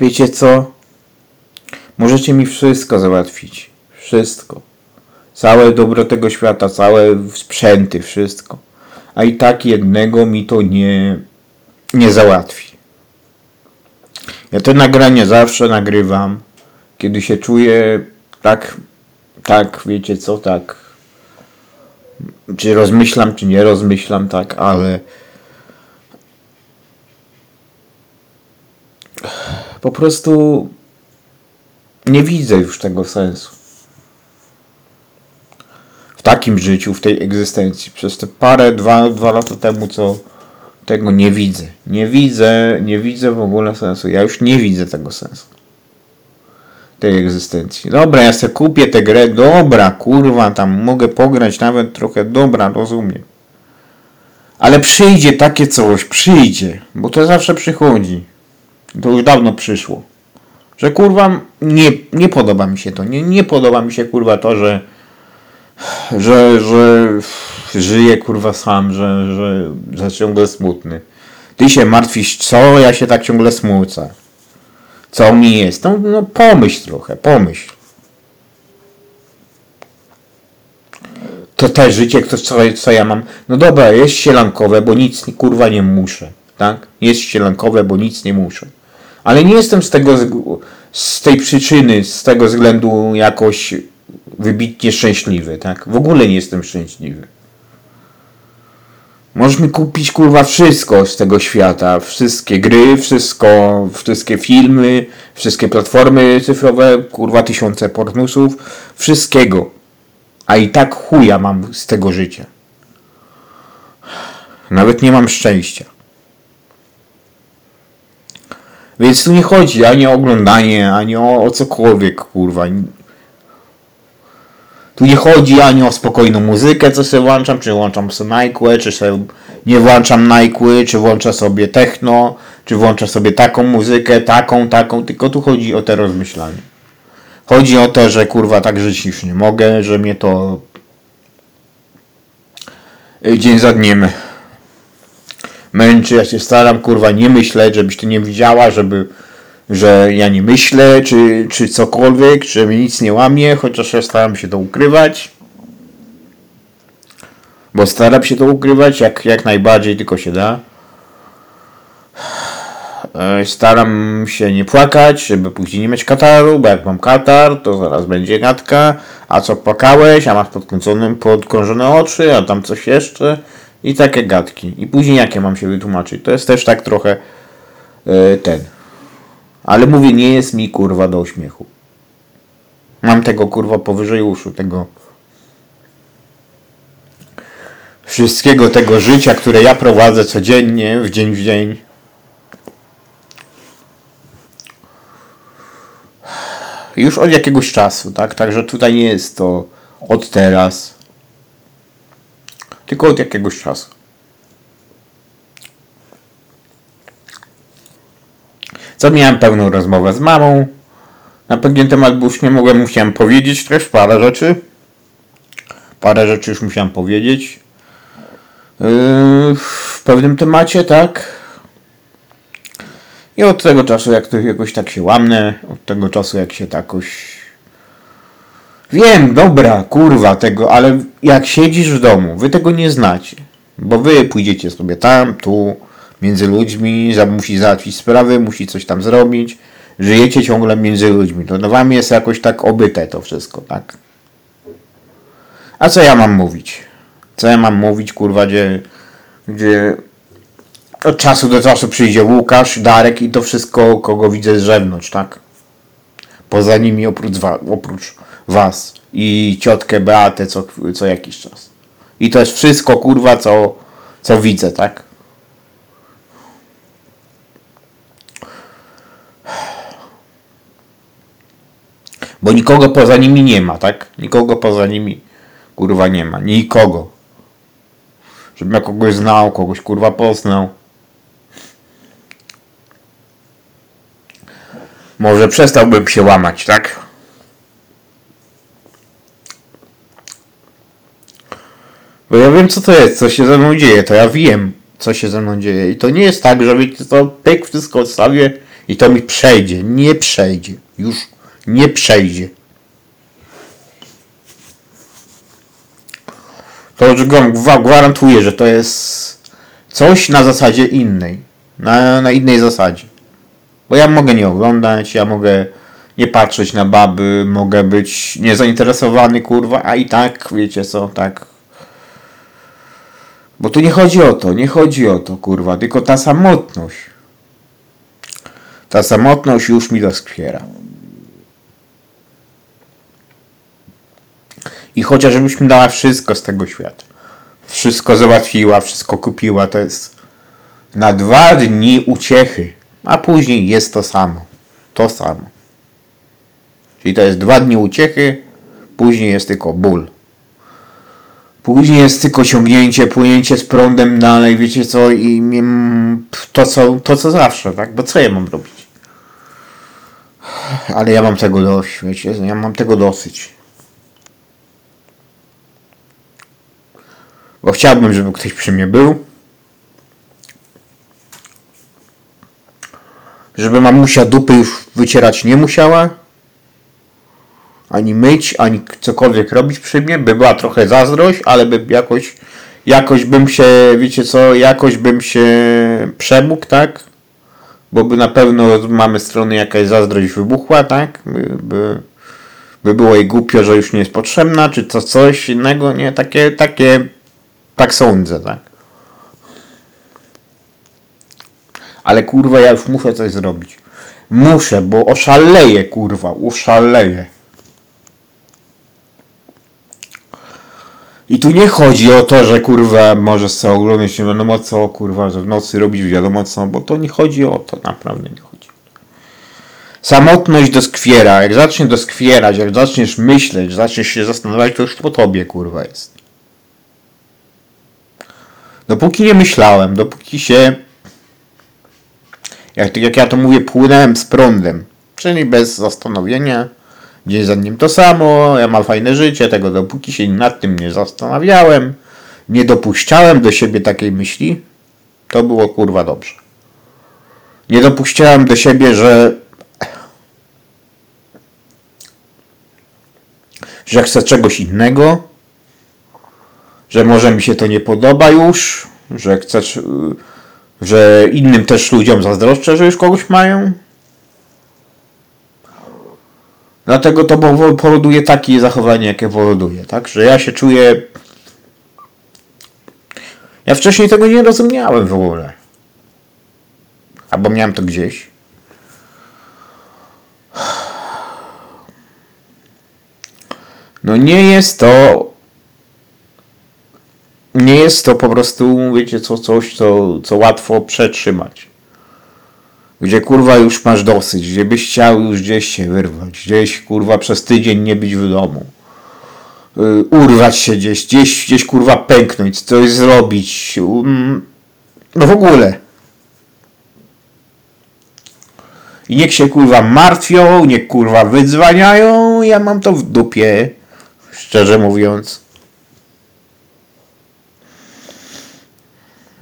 Wiecie co? Możecie mi wszystko załatwić. Wszystko. Całe dobro tego świata, całe sprzęty, wszystko. A i tak jednego mi to nie, nie załatwi. Ja te nagrania zawsze nagrywam, kiedy się czuję tak, tak, wiecie co, tak, czy rozmyślam, czy nie rozmyślam, tak, ale po prostu nie widzę już tego sensu. W takim życiu, w tej egzystencji. Przez te parę, dwa, dwa lata temu, co tego nie widzę. Nie widzę, nie widzę w ogóle sensu. Ja już nie widzę tego sensu. Tej egzystencji. Dobra, ja sobie kupię tę grę. Dobra, kurwa, tam mogę pograć nawet trochę. Dobra, rozumiem. Ale przyjdzie takie coś, przyjdzie. Bo to zawsze przychodzi. To już dawno przyszło. Że kurwa nie, nie podoba mi się to. Nie, nie podoba mi się kurwa to, że że, że żyję kurwa sam, że, że, że ciągle smutny. Ty się martwisz, co ja się tak ciągle smucę. Co mi jest? No, no pomyśl trochę, pomyśl. To te życie, to co, co ja mam. No dobra, jest sielankowe, bo nic kurwa nie muszę. Tak? Jest sielankowe, bo nic nie muszę. Ale nie jestem z tego, z tej przyczyny, z tego względu jakoś wybitnie szczęśliwy, tak? W ogóle nie jestem szczęśliwy. Możesz mi kupić kurwa wszystko z tego świata. Wszystkie gry, wszystko, wszystkie filmy, wszystkie platformy cyfrowe, kurwa tysiące pornusów, wszystkiego. A i tak chuja mam z tego życia. Nawet nie mam szczęścia. Więc tu nie chodzi ani o oglądanie, ani o, o cokolwiek, kurwa. Tu nie chodzi ani o spokojną muzykę, co sobie włączam, czy włączam sobie Nike, czy sobie nie włączam Nike, czy włączę sobie techno, czy włączę sobie taką muzykę, taką, taką, tylko tu chodzi o te rozmyślanie. Chodzi o to, że kurwa tak żyć już nie mogę, że mnie to dzień za dniem męczy. Ja się staram kurwa nie myśleć, żebyś ty nie widziała, żeby że ja nie myślę, czy, czy cokolwiek, że mi nic nie łamie, chociaż ja staram się to ukrywać. Bo staram się to ukrywać jak, jak najbardziej tylko się da. Staram się nie płakać, żeby później nie mieć kataru, bo jak mam katar, to zaraz będzie gadka. A co płakałeś, a masz podkręcone, podkrążone oczy, a tam coś jeszcze. I takie gadki. I później jakie mam się wytłumaczyć. To jest też tak trochę yy, ten. Ale mówię, nie jest mi kurwa do uśmiechu. Mam tego kurwa powyżej uszu, tego wszystkiego tego życia, które ja prowadzę codziennie, w dzień w dzień. Już od jakiegoś czasu, tak? Także tutaj nie jest to od teraz, tylko od jakiegoś czasu. Co miałem pełną rozmowę z mamą na pewien temat, bo już nie mogłem, musiałem powiedzieć też parę rzeczy. Parę rzeczy już musiałem powiedzieć. Yy, w pewnym temacie, tak. I od tego czasu, jak to jakoś tak się łamnę, od tego czasu, jak się takoś. Wiem, dobra, kurwa, tego, ale jak siedzisz w domu, wy tego nie znacie. Bo wy pójdziecie sobie tam, tu, między ludźmi, musi załatwić sprawy, musi coś tam zrobić. Żyjecie ciągle między ludźmi. To wam jest jakoś tak obyte to wszystko, tak? A co ja mam mówić? Co ja mam mówić, kurwa, gdzie, gdzie od czasu do czasu przyjdzie Łukasz, Darek i to wszystko, kogo widzę z zewnątrz, tak? Poza nimi oprócz, wa oprócz was i ciotkę Beatę co, co jakiś czas. I to jest wszystko, kurwa, co, co widzę, tak? Bo nikogo poza nimi nie ma, tak? Nikogo poza nimi kurwa nie ma. Nikogo. Żebym ja kogoś znał, kogoś kurwa poznał. Może przestałbym się łamać, tak? Bo ja wiem co to jest, co się ze mną dzieje, to ja wiem co się ze mną dzieje. I to nie jest tak, że wiecie to pyk wszystko odstawię I to mi przejdzie. Nie przejdzie. Już nie przejdzie. To gwarantuję, że to jest coś na zasadzie innej. Na, na innej zasadzie. Bo ja mogę nie oglądać, ja mogę nie patrzeć na baby, mogę być niezainteresowany, kurwa, a i tak, wiecie co, tak. Bo tu nie chodzi o to, nie chodzi o to, kurwa, tylko ta samotność. Ta samotność już mi doskwiera. I chociażbyś mi dała wszystko z tego świata. Wszystko załatwiła, wszystko kupiła, to jest na dwa dni uciechy, a później jest to samo. To samo. Czyli to jest dwa dni uciechy, później jest tylko ból. Później jest tylko ciągnięcie, płynięcie z prądem dalej, wiecie co, i mm, to co, to co zawsze, tak? Bo co ja mam robić? Ale ja mam tego dość, wiecie, ja mam tego dosyć. Bo chciałbym, żeby ktoś przy mnie był. Żeby mamusia dupy już wycierać nie musiała. Ani myć, ani cokolwiek robić przy mnie. By była trochę zazdrość, ale by jakoś, jakoś bym się, wiecie co, jakoś bym się przemógł, tak? Bo by na pewno z mamy strony jakaś zazdrość wybuchła, tak? By, by, by było jej głupio, że już nie jest potrzebna, czy to coś innego, nie? Takie, takie, tak sądzę, tak? Ale kurwa, ja już muszę coś zrobić. Muszę, bo oszaleję, kurwa, oszaleję. I tu nie chodzi o to, że kurwa możesz sobie oglądać nie wiadomo co, kurwa, że w nocy robić wiadomo co, bo to nie chodzi o to, naprawdę nie chodzi. Samotność doskwiera, jak zacznie doskwierać, jak zaczniesz myśleć, zaczniesz się zastanawiać, to już po tobie, kurwa, jest. Dopóki nie myślałem, dopóki się, jak, jak ja to mówię, płynąłem z prądem, czyli bez zastanowienia, dzień za dniem to samo, ja mam fajne życie, tego dopóki się nad tym nie zastanawiałem, nie dopuszczałem do siebie takiej myśli, to było kurwa dobrze. Nie dopuszczałem do siebie, że że chcę czegoś innego, że może mi się to nie podoba już, że chcę, że innym też ludziom zazdroszczę, że już kogoś mają. Dlatego to powo- powoduje takie zachowanie, jakie powoduje, tak? Że ja się czuję. Ja wcześniej tego nie rozumiałem w ogóle. Albo miałem to gdzieś. No nie jest to. Nie jest to po prostu, wiecie, co, coś, co, co łatwo przetrzymać. Gdzie kurwa już masz dosyć, gdzie byś chciał już gdzieś się wyrwać, gdzieś kurwa przez tydzień nie być w domu. Yy, urwać się gdzieś, gdzieś, gdzieś kurwa pęknąć, coś zrobić. Um, no w ogóle. I niech się kurwa martwią, niech kurwa wydzwaniają, ja mam to w dupie. Szczerze mówiąc.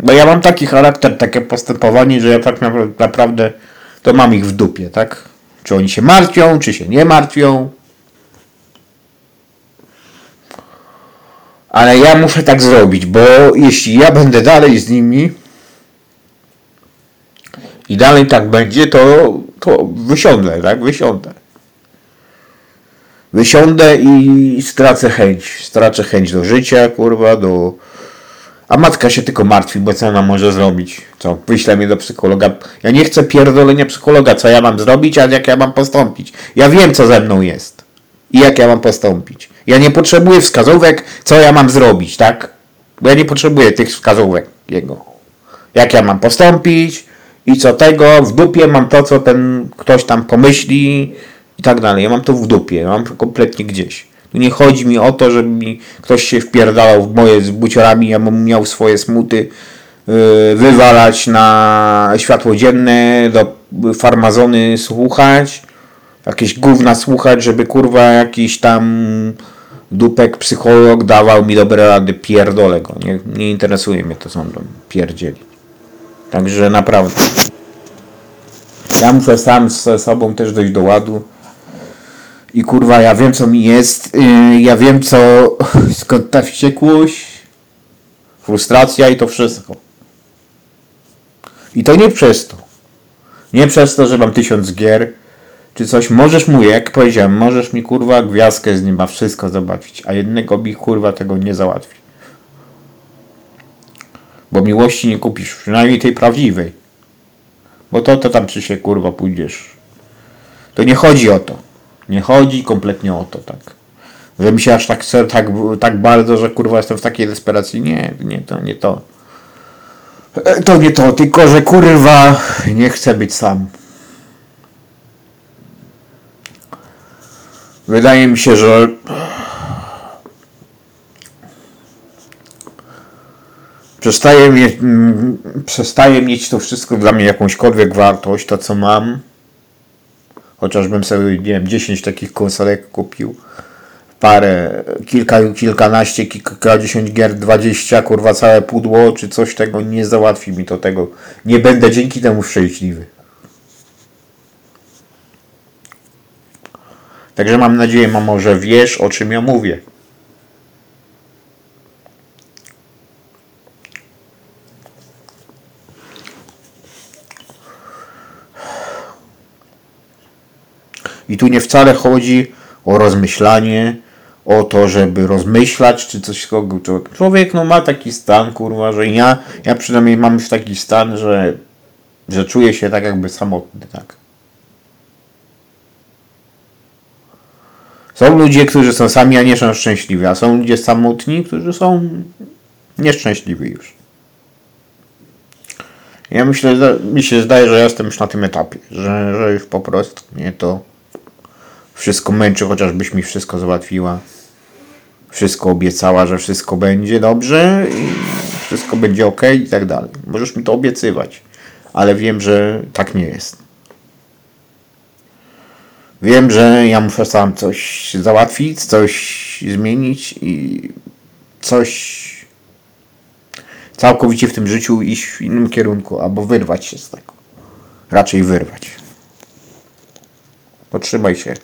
Bo ja mam taki charakter, takie postępowanie, że ja tak napra- naprawdę to mam ich w dupie, tak? Czy oni się martwią, czy się nie martwią. Ale ja muszę tak zrobić, bo jeśli ja będę dalej z nimi i dalej tak będzie, to, to wysiądę, tak? Wysiądę. Wysiądę i stracę chęć. Stracę chęć do życia, kurwa, do... A matka się tylko martwi, bo co ona może zrobić? Co? Wyśle mnie do psychologa. Ja nie chcę pierdolenia psychologa, co ja mam zrobić, a jak ja mam postąpić. Ja wiem, co ze mną jest. I jak ja mam postąpić. Ja nie potrzebuję wskazówek, co ja mam zrobić, tak? Bo ja nie potrzebuję tych wskazówek jego. Jak ja mam postąpić i co tego, w dupie mam to, co ten ktoś tam pomyśli i tak dalej. Ja mam to w dupie, mam to kompletnie gdzieś. Nie chodzi mi o to, żeby mi ktoś się wpierdalał w moje z buciorami, ja bym miał swoje smuty yy, wywalać na światło dzienne, do farmazony słuchać, jakieś gówna słuchać, żeby kurwa jakiś tam dupek psycholog dawał mi dobre rady, pierdolę go. Nie, nie interesuje mnie to, co on pierdzieli. Także naprawdę. Ja muszę sam ze sobą też dojść do ładu. I kurwa, ja wiem co mi jest. Yy, ja wiem co. skąd ta wściekłość, frustracja i to wszystko. I to nie przez to. Nie przez to, że mam tysiąc gier czy coś. Możesz mu, jak powiedziałem, możesz mi kurwa gwiazdkę z nieba wszystko zobaczyć, a jednego mi kurwa tego nie załatwi. Bo miłości nie kupisz, przynajmniej tej prawdziwej. Bo to, to tam czy się kurwa pójdziesz. To nie chodzi o to. Nie chodzi kompletnie o to, tak. Że mi się aż tak, tak, tak bardzo, że kurwa jestem w takiej desperacji. Nie, nie to, nie to. E, To nie to, tylko że kurwa nie chcę być sam. Wydaje mi się, że przestaje, mie- mm, przestaje mieć to wszystko dla mnie jakąśkolwiek wartość, to co mam. Chociażbym sobie, nie wiem, 10 takich konsolek kupił. Parę, kilka, kilkanaście, kilkadziesiąt gier, 20, kurwa, całe pudło, czy coś tego nie załatwi mi to tego. Nie będę dzięki temu szczęśliwy. Także mam nadzieję, mamo, że wiesz, o czym ja mówię. I tu nie wcale chodzi o rozmyślanie, o to, żeby rozmyślać, czy coś kogo. Człowiek no, ma taki stan, kurwa, że ja, ja przynajmniej mam już taki stan, że, że czuję się tak jakby samotny, tak. Są ludzie, którzy są sami, a nie są szczęśliwi, a są ludzie samotni, którzy są nieszczęśliwi już. Ja myślę, mi się zdaje, że jestem już na tym etapie, że, że już po prostu mnie to wszystko męczy, chociażbyś mi wszystko załatwiła. Wszystko obiecała, że wszystko będzie dobrze i wszystko będzie ok i tak dalej. Możesz mi to obiecywać, ale wiem, że tak nie jest. Wiem, że ja muszę sam coś załatwić, coś zmienić i coś całkowicie w tym życiu iść w innym kierunku, albo wyrwać się z tego. Raczej wyrwać. Potrzymaj się.